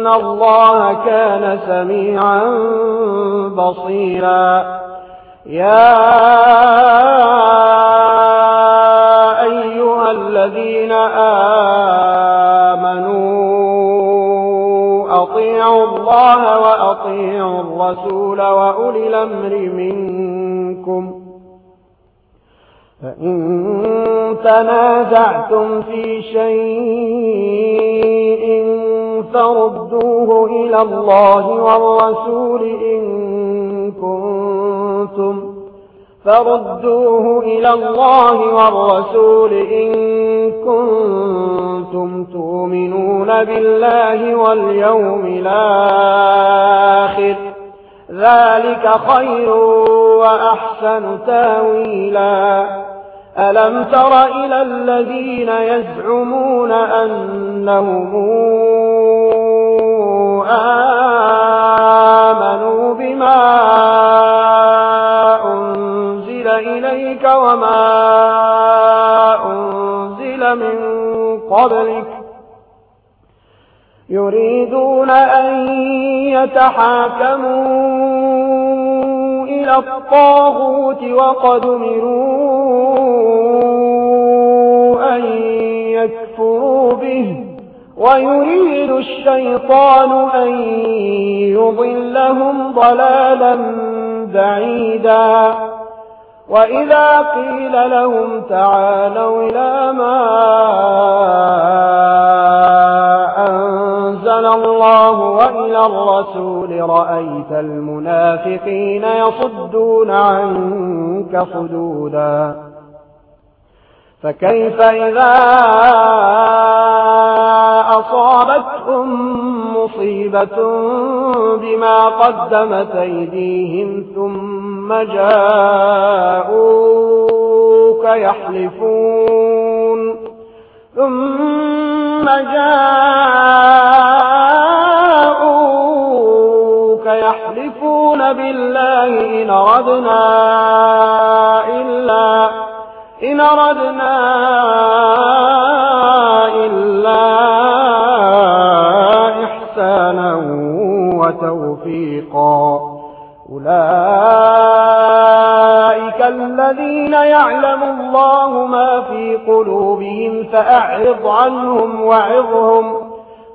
إن الله كان سميعا بصيرا يا أيها الذين آمنوا أطيعوا الله وأطيعوا الرسول وأولي الأمر منكم فإن تنازعتم في شيء فردوه إلى الله والرسول إن كنتم فردوه إلى الله والرسول إن كنتم تؤمنون بالله واليوم الآخر ذلك خير وأحسن تاويلا ألم تر إلى الذين يزعمون أنهم يريدون أن يتحاكموا إلى الطاغوت وقد مروا أن يكفروا به ويريد الشيطان أن يضلهم ضلالا بعيدا وإذا قيل لهم تعالوا إلى ما الرسول رأيت المنافقين يصدون عنك صدودا. فكيف إذا أصابتهم مصيبة بما قدمت أيديهم ثم جاءوك يحلفون؟ ثم جاءوك يحلفون بالله إن أردنا إلا إن ردنا إلا إحسانا وتوفيقا أولئك الذين يعلم الله ما في قلوبهم فأعرض عنهم وعظهم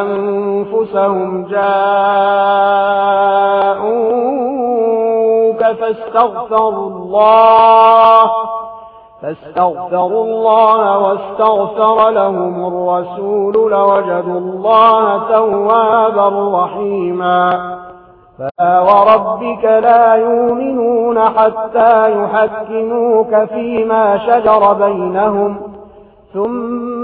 أنفسهم جاءوك فاستغفروا الله فاستغفروا الله واستغفر لهم الرسول لوجدوا الله توابا رحيما. فوربك لا يؤمنون حتى يحكموك فيما شجر بينهم ثم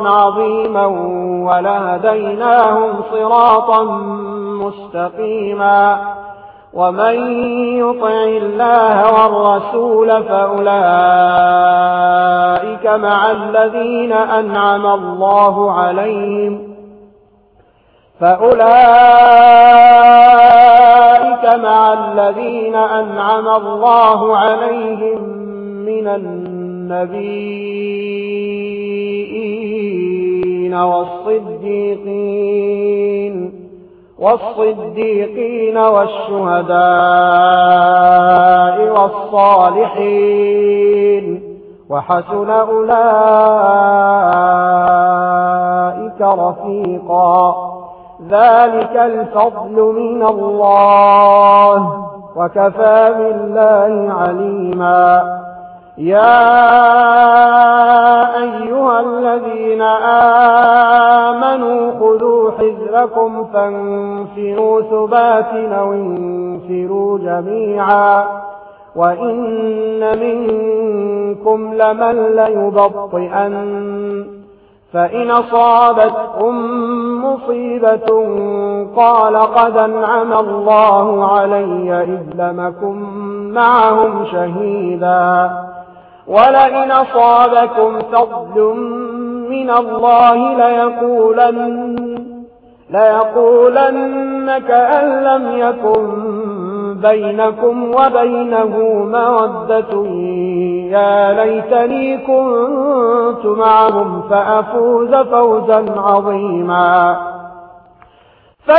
عظيما ولهديناهم صراطا مستقيما ومن يطع الله والرسول فأولئك مع الذين أنعم الله عليهم فأولئك مع الذين أنعم الله عليهم من النبي والصديقين والصديقين والشهداء والصالحين وحسن أولئك رفيقا ذلك الفضل من الله وكفى بالله عليما يا فانفروا ثبات أو انفروا جميعا وإن منكم لمن ليبطئن فإن أصابتهم مصيبة قال قد أنعم الله علي إذ لمكم معهم شهيدا ولئن أصابكم فضل من الله ليقولن ليقولنك أن لم يكن بينكم وبينه مودة. يا ليتني كنت معهم فأفوز فوزا عظيما.